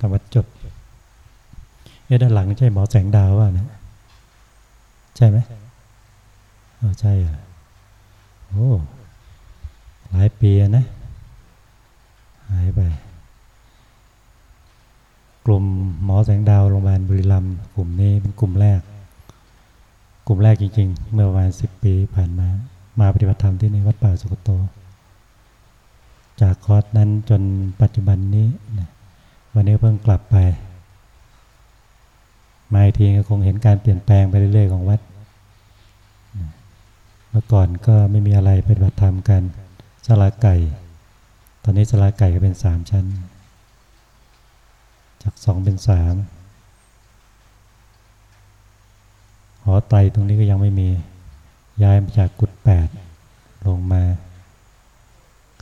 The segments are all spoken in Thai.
ธรรมจบเอ๊ะด้านหลังใช่หมอแสงดาวว่าเนี่ยใช่ไหมเออใช่อะโอ้หลายปีนะ หายไป กลุ่มหมอแสงดาวโรงพยาบาลบุรีรัมย์กลุ่มนี้เป็นกลุ่มแรก กลุ่มแรกจริง ๆ เมื่อประมาณสิบปีผ่านมา มาปฏิบัติธรรมที่ในวัดป่าสุกโต จากคอร์สนั้นจนปัจจุบันนี้นะ วันนี้เพิ่งกลับไป มาอีกทีก็คงเห็นการเปลี่ยนแปลงไปเรื่อยๆของวัด เมื่อก่อนก็ไม่มีอะไรปฏิบัติธรรมกันสลาไก่ ตอนนี้สลาไก่ก็เป็นสามชั้น จากสองเป็นสามหอไตตรงนี้ก็ยังไม่มีย้ายมาจากกุดแปดลงมา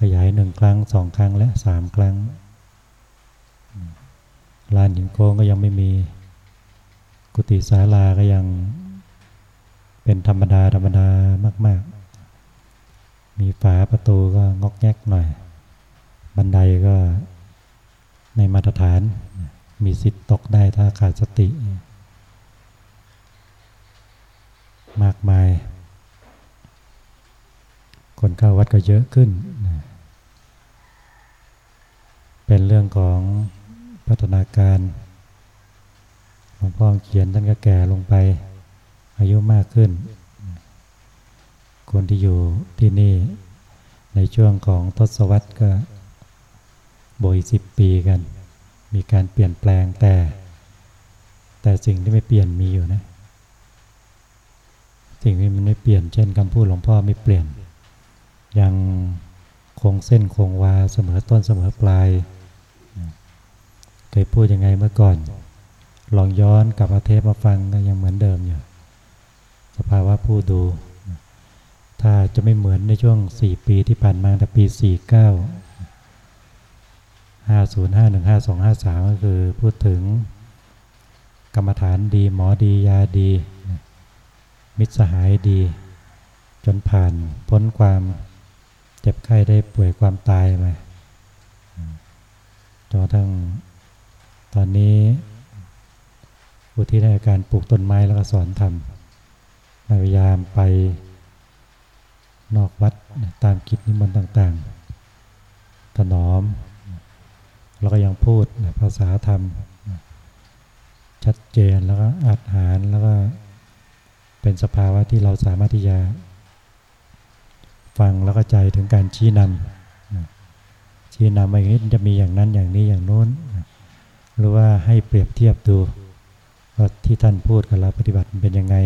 ขยายหนึ่งครั้งสองครั้งและสามครั้ง ลานหินโค้งก็ยังไม่มี กุฏิศาลาก็ยังเป็นธรรมดาธรรมดามาก ๆ มีฝาประตูก็งอกแงกหน่อย บันไดก็ในมาตรฐาน มีสิทธิ์ตกได้ถ้าขาดสติ มากมาย คนเข้าวัดก็เยอะขึ้น เป็นเรื่องของ พัฒนาการหลวงพ่อเขียนท่านก็แก่ลงไป อายุมากขึ้น คนที่อยู่ที่นี่ในช่วงของทศวรรษก็บอยสิบปีกัน มีการเปลี่ยนแปลงแต่ แต่สิ่งที่ไม่เปลี่ยนมีอยู่นะ สิ่งที่มันไม่เปลี่ยนเช่นคำพูดหลวงพ่อไม่เปลี่ยน ยังคงเส้นคงวาเสมอต้นเสมอปลาย ยพูดยังไงเมื่อก่อน ลองย้อนกลับมาเทปมาฟังก็ยังเหมือนเดิมอยู่ สภาวะผู้ดู ถ้าจะไม่เหมือนในช่วง 4 ปีที่ผ่านมาแต่ปี 49 50 51 52 53 ก็คือพูดถึงกรรมฐานดี หมอดียาดี มิตรสหายดี จนผ่านพ้นความเจ็บไข้ได้ป่วยความตายมาจนทั้ง ตอนนี้อุทิศให้การปลูกต้นไม้แล้วก็สอนทำพยายามไปนอกวัดตามกิจนิมนต์ต่างๆ ถนอม แล้วก็ยังพูดภาษาธรรม ชัดเจนแล้วก็อาจหารแล้วก็เป็นสภาวะที่เราสามารถที่จะฟังแล้วก็ใจถึงการชี้นำชี้นำมาอย่างนี้จะมีอย่างนั้นอย่างนี้อย่างโน้น หรือว่าให้เปรียบเทียบดูว่าที่ท่านพูดกับเราปฏิบัติเป็นยังไง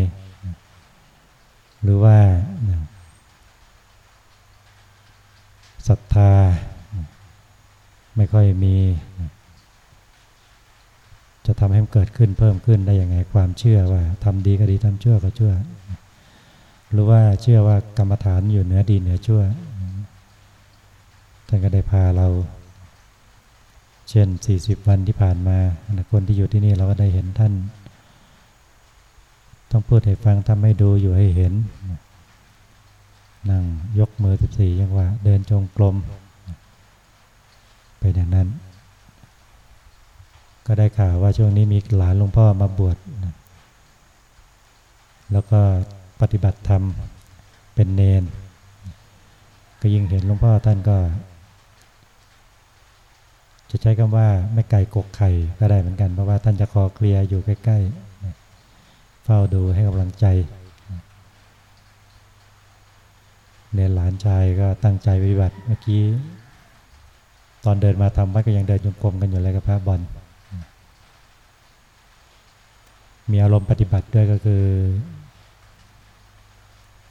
หรือว่าศรัทธาไม่ค่อยมี จะทำให้มันเกิดขึ้นเพิ่มขึ้นได้ยังไงความเชื่อว่าทำดีก็ดีทำชั่วก็ชั่ว หรือว่าเชื่อว่ากรรมฐานอยู่เหนือดีเหนือชั่วท่านก็ได้พาเรา เช่น 40 วันที่ผ่านมาคนที่อยู่ที่นี่เราก็ได้เห็นท่าน ต้องพูดให้ฟังทำให้ดูอยู่ให้เห็น นั่งยกมือ 14 ยังว่า เดินจงกรมไปอย่างนั้น ก็ได้ข่าวว่าช่วงนี้มีหลานหลวงพ่อมาบวชแล้วก็ปฏิบัติธรรมเป็นเนน ก็ยิ่งเห็นหลวงพ่อท่านก็ จะใช้คำว่าไม่ไก่กกไข่ก็ได้เหมือนกัน เพราะว่าท่านจะคอเคลียอยู่ใกล้ๆเฝ้าดูให้กำลังใจเนหลานชายก็ตั้งใจปฏิบัติเมื่อกี้ตอนเดินมาทำวัดก็ยังเดินจงกรมกันอยู่เลยกับพระบอลมีอารมณ์ปฏิบัติด้วยก็คือ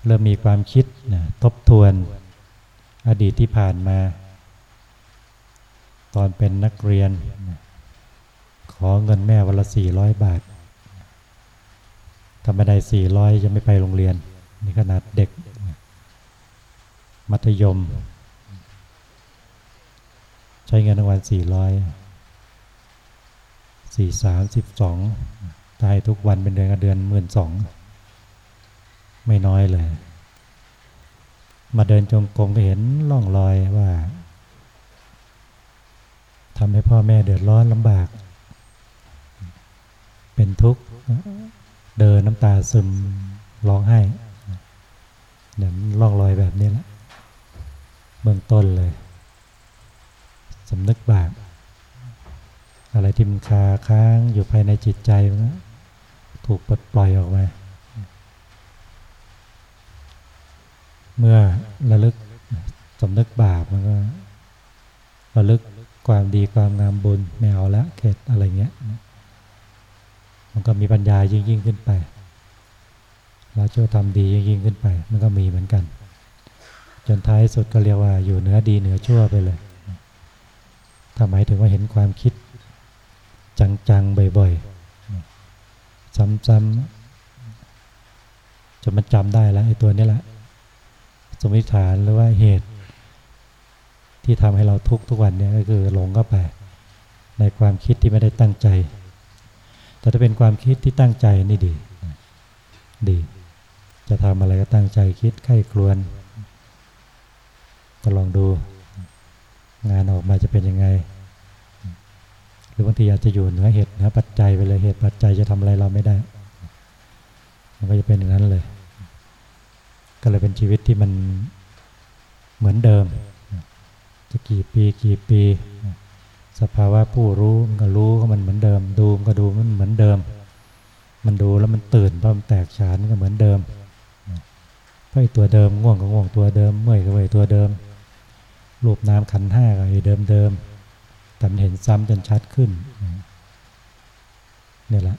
เริ่มมีความคิดนะทบทวนอดีตที่ผ่านมา ตอนเป็นนักเรียน ขอเงินแม่วันละสี่ร้อยบาททำไม่ได้สี่ร้อยจะไม่ไปโรงเรียน นี่ขนาดเด็ก มัธยม ใช้เงินรางวัลสี่ร้อยสี่สามสิบสองตายทุกวันเป็นเดือนก็เดือนหมื่นสองไม่น้อยเลย มาเดินจงกรมก็เห็นล่องรอยว่า ทำให้พ่อแม่เดือดร้อนลำบาก เป็นทุกข์เดินน้ำตาซึมร้องไห้เนี่ยร่องรอยแบบนี้แหละเบื้องต้นเลยสำนึกบาปอะไรที่มันคาค้างอยู่ภายในจิตใจถูกปลดปล่อยออกมาเมื่อระลึกสำนึกบาปมันก็ระลึก ความดีความงามบุญไม่เอาละเกตอะไรเงี้ย มันก็มีปัญญายิ่งยิ่งขึ้นไปแล้วช่วยทำดียิ่งยิ่งขึ้นไป มันก็มีเหมือนกัน จนท้ายสุดก็เรียกว่าอยู่เหนือดีเหนือชั่วไปเลยถ้าหมายถึงว่าเห็นความคิด จังๆบ่อยๆ ซ้ำๆจนมันจำได้แล้วไอ้ตัวนี้แหละสมมติฐานหรือว่าเหตุ ที่ทำให้เราทุกทุกวันเนี้ก็คือหลงเข้าไปในความคิดที่ไม่ได้ตั้งใจ แต่ถ้าเป็นความคิดที่ตั้งใจนี่ดี ดี จะทำอะไรก็ตั้งใจคิดไข้ครวนก็ลองดูงานออกมาจะเป็นยังไง หรือบางทีอาจจะอยู่เหนือเหตุนือปัจจัยไปเลยเหตุปัจจัยจะทำอะไรเราไม่ได้ มันก็จะเป็นอย่างนั้นเลย ก็เลยเป็นชีวิตที่มันเหมือนเดิม จะกี่ปีกี่ปี สภาวะผู้รู้ก็รู้ก็มันเหมือนเดิม ดูก็ดูมันเหมือนเดิม มันดูแล้วมันตื่นเพอมันแตกฉานก็เหมือนเดิมเพราะตัวเดิมง่วงก็ง่วงตัวเดิมเมื่อยก็เมื่อยตัวเดิมรูปน้ำขันห้าก็เดิมเดิมแต่มันเห็นซ้ำจนชัดขึ้นนี่แหละ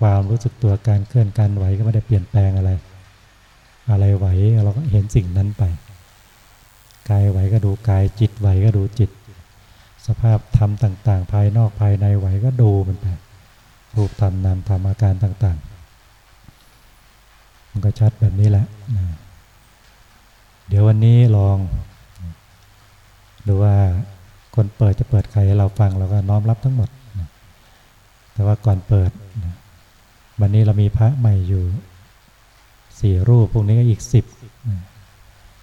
ความรู้สึกตัวการเคลื่อนการไหวก็ไม่ได้เปลี่ยนแปลงอะไร อะไรไหวเราก็เห็นสิ่งนั้นไป กายไหวก็ดูกายจิตไหวก็ดูจิต สภาพธรรมต่าง ๆ ภายนอกภายในไหวก็ดูมันไปรูปธรรมนามธรรมอาการต่าง ๆ มันก็ชัดแบบนี้แหละเดี๋ยววันนี้ลองหรือว่าคนเปิดจะเปิดใครเราฟังเราก็น้อมรับทั้งหมดแต่ว่าก่อนเปิดวันนี้เรามีพระใหม่อยู่สี่รูปพวกนี้ก็อีกสิบ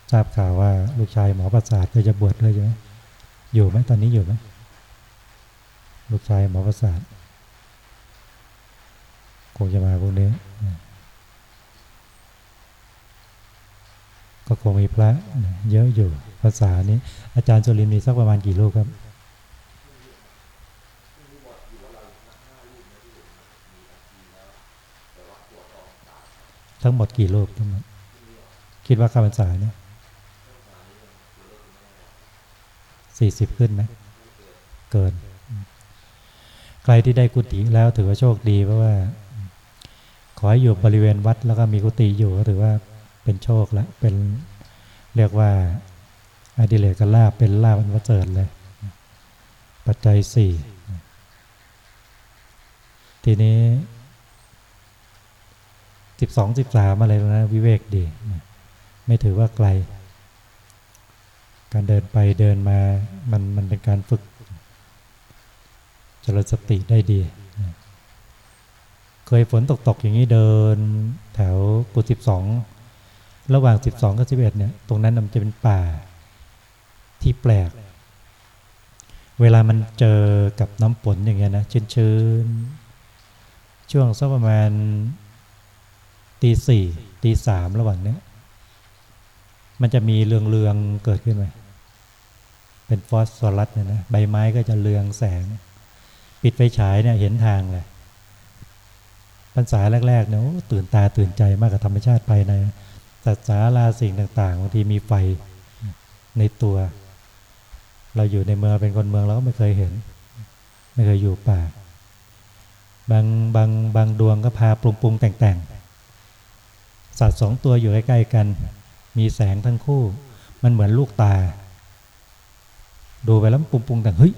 ทราบข่าวว่าลูกชายหมอประสาทก็จะบวชเลยใช่ไหมอยู่ไหมตอนนี้อยู่ไหมลูกชายหมอประสาทคงจะมาพวกนี้ก็คงมีพระเยอะอยู่ภาษานี้ อาจารย์สุรินมีสักประมาณกี่ลูกครับทั้งหมดกี่ลูกทั้งหมดคิดว่าข้าพรรษาเนี่ย สี่สิบขึ้นไหมเกิน ใครที่ได้กุฏิแล้วถือว่าโชคดีเพราะว่า ขอให้อยู่บริเวณวัดแล้วก็มีกุฏิอยู่ก็ถือว่าเป็นโชคล้วเป็นเรียกว่าอดิเลกลาบเป็นลาบอันประเสริฐเลย ปัจจัยสี่ทีนี้สิบสองสิบสามอะไรนะวิเวกดี ไม่ถือว่าไกล การเดินไปเดินมา มันมันเป็นการฝึกจริญสติได้ดี เคยฝนตกตกอย่างนี้เดิน แถวกุฏิสิบสอง ระหว่าง12กับ11เนี่ย ตรงนั้นมันจะเป็นป่าที่แปลก เวลามันเจอกับน้ำฝนอย่างเงี้ยนะชื้นๆ ช่วงสักประมาณตีสี่ตีสามระหว่างเนี้ย มันจะมีเรืองๆเกิดขึ้นไหมเป็นฟอสฟอรัสเนี่ยนะใบไม้ก็จะเรืองแสง ปิดไฟฉายเนี่ยเห็นทางเลยพรรษาแรกๆเนี่ยตื่นตาตื่นใจมากกับธรรมชาติภายในสัตว์สาราสิ่งต่างๆบางทีมีไฟในตัว เราอยู่ในเมืองเป็นคนเมืองเราก็ไม่เคยเห็น ไม่เคยอยู่ป่า บางบางบางดวงก็พาปรุงปรุงแต่งแต่งสัตว์สองตัวอยู่ใกล้ๆกัน มีแสงทั้งคู่ มันเหมือนลูกตา ดูไปแล้วปรุงปรุงแต่เฮ้ย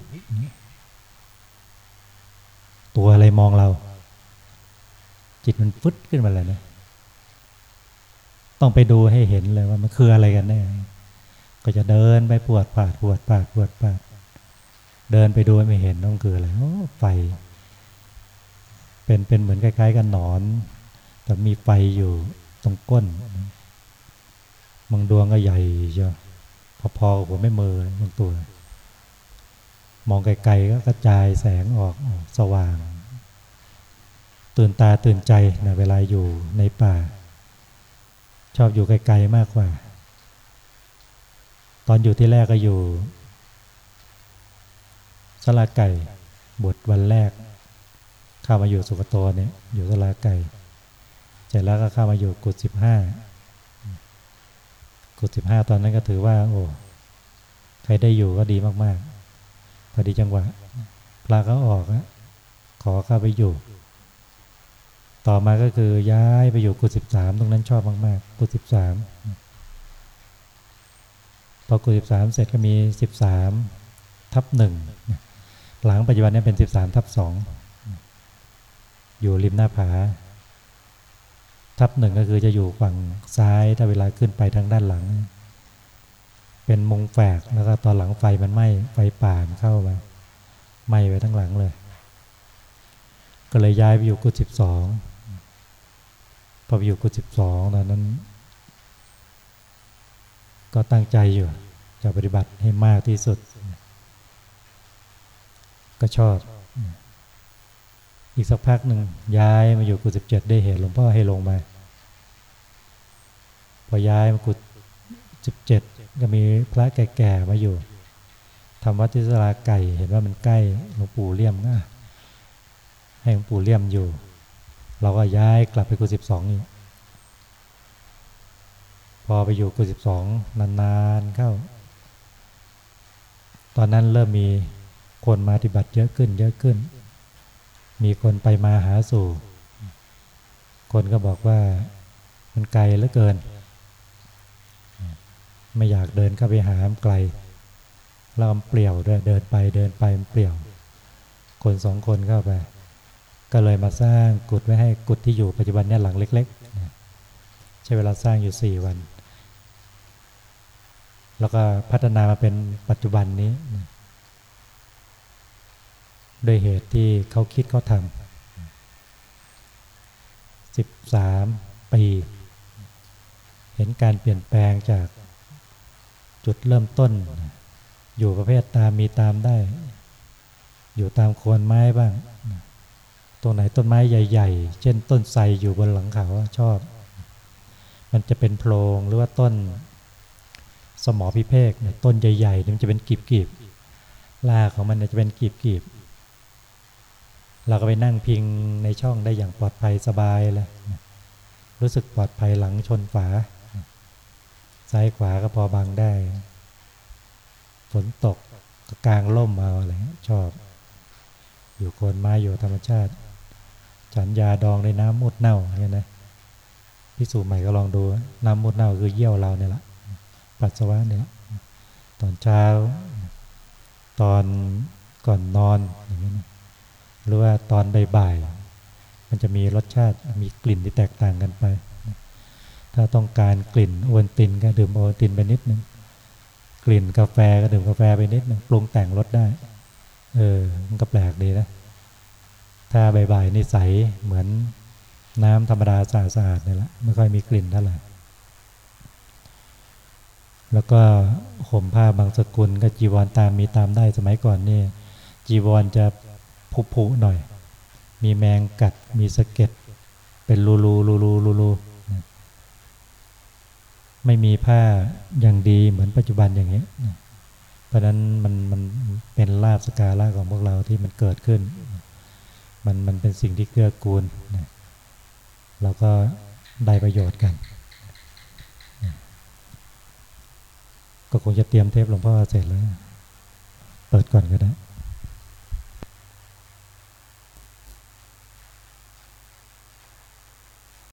ตัวอะไรมองเรา จิตมันฟึดขึ้นมาเลยนะต้องไปดูให้เห็นเลยว่ามันคืออะไรกันแน่ก็จะเดินไปปวดปาดปวดปาดปวดปาดเดินไปดูไม่เห็นต้องคืออะไรโอ้ไฟ เป็นเป็นเหมือนคล้ายๆ กันหนอน แต่มีไฟอยู่ตรงก้น บางดวงก็ใหญ่เชียวพอๆกับหัวไม่มือบางตัว มองไกลๆก็กระจายแสงออกสว่าง ตื่นตาตื่นใจนะเวลาอยู่ในป่า ชอบอยู่ไกลๆมากกว่า ตอนอยู่ที่แรกก็อยู่สลาไก่บทวันแรก เข้ามาอยู่สุกโตเนี่ยอยู่สลาไก่เสร็จแล้วก็เข้ามาอยู่กุดสิบห้า กุดสิบห้าตอนนั้นก็ถือว่า โอ้ใครได้อยู่ก็ดีมากๆพอดีจังหวะพระเขาออกอะขอเข้าไปอยู่ ต่อมาก็คือย้ายไปอยู่กุดสิบสามตรงนั้นชอบมากๆกุดสิบสามพอกุดสิบสามเสร็จก็มีสิบสามทับหนึ่งหลังปัจจุบันนี้เป็นสิบสามทับสองอยู่ริมหน้าผา ทับหนึ่งก็คือจะอยู่ฝั่งซ้ายถ้าเวลาขึ้นไปทางด้านหลัง เป็นมงแฝกแล้วก็ตอนหลังไฟมันไหม้ไฟป่านเข้ามาไหม้ไปทั้งหลังเลย ก็เลยย้ายไปอยู่กุฏิสิบสองพอไปอยู่กุฏิสิบสองตอนนั้น ก็ตั้งใจอยู่จะปฏิบัติให้มากที่สุด ก็ชอบอีกสักพักหนึ่งย้ายมาอยู่กุฏิสิบเจ็ดได้เหตุหลวงพ่อให้ลงมา พอย้ายมากุฏสิบเจ็ดก็มีพระแก่ๆมาอยู่ทำวัดที่สลาไก่เห็นว่ามันใกล้หลวงปู่เลี่ยมก็ให้หลวงปู่เลี่ยมอยู่ เราก็ย้ายกลับไปกุฏสิบสองอีกพอไปอยู่กุฏสิบสองนานๆเข้า ตอนนั้นเริ่มมีคนมาปฏิบัติเยอะขึ้น เยอะขึ้น มีคนไปมาหาสู่ คนก็บอกว่ามันไกลเหลือเกิน ไม่อยากเดินเข้าไปหาไกลเราเปลี่ยวด้วยเดินไปเดินไปมันเปลี่ยว คนสองคนเข้าไป ก็เลยมาสร้างกุฏไว้ให้กุฏที่อยู่ปัจจุบันเนี่ยหลังเล็กๆใช้เวลาสร้างอยู่สี่วัน แล้วก็พัฒนามาเป็นปัจจุบันนี้ด้วยเหตุที่เขาคิดเขาทำสิบสามปี เห็นการเปลี่ยนแปลงจาก จุดเริ่มต้น อยู่ประเภทตามมีตามได้ อยู่ตามโคนไม้บ้างตรงไหนต้นไม้ใหญ่ ๆ เช่นต้นไทรอยู่บนหลังเขาชอบ มันจะเป็นโพรงหรือว่าต้น สมอพิเภกต้นใหญ่ๆมันจะเป็นกีบๆลาของมันจะเป็นกีบๆเราก็ไปนั่งพิงในช่องได้อย่างปลอดภัยสบายเลยรู้สึกปลอดภัยหลังชนฝา ซ้ายขวาก็พอบังได้ ฝนตกก็กลางล่มเอาอะไรชอบ อยู่โคนไม้อยู่ธรรมชาติ ฉันยาดองในน้ำมุดเน่าเงี้ยนะพิสูจน์ใหม่ก็ลองดู น้ำมุดเน่าคือเยี่ยวเราเนี่ยละปัสสาวะเนี่ยตอนเช้า ตอนก่อนนอนอย่างเงี้ยนะหรือว่าตอนบ่ายๆมันจะมีรสชาติมีกลิ่นที่แตกต่างกันไป ถ้าต้องการกลิ่นโอวัลตินก็ดื่มโอวัลตินไปนิดนึงกลิ่นกาแฟก็ดื่มกาแฟไปนิดนึงปรุงแต่งรสได้ เออมันก็แปลกดีนะถ้าบ่ายๆนี่ใสเหมือนน้ำธรรมดาสะอาดๆนี่แหละไม่ค่อยมีกลิ่นเท่าไหร่แล้วก็ห่มผ้าบางสกุลก็จีวรตามมีตามได้สมัยก่อนนี่จีวรจะผุผุหน่อย มีแมงกัดมีสะเก็ดเป็นรูรูรูรูรูรู ไม่มีผ้าอย่างดีเหมือนปัจจุบันอย่างนี้เพราะนั้นมันมันเป็นลาบสกาลาของพวกเราที่มันเกิดขึ้น มันมันเป็นสิ่งที่เกื้อกูลเราก็ได้ประโยชน์กัน ก็คงจะเตรียมเทปหลวงพ่อเสร็จแล้ว เปิดก่อนก็ได้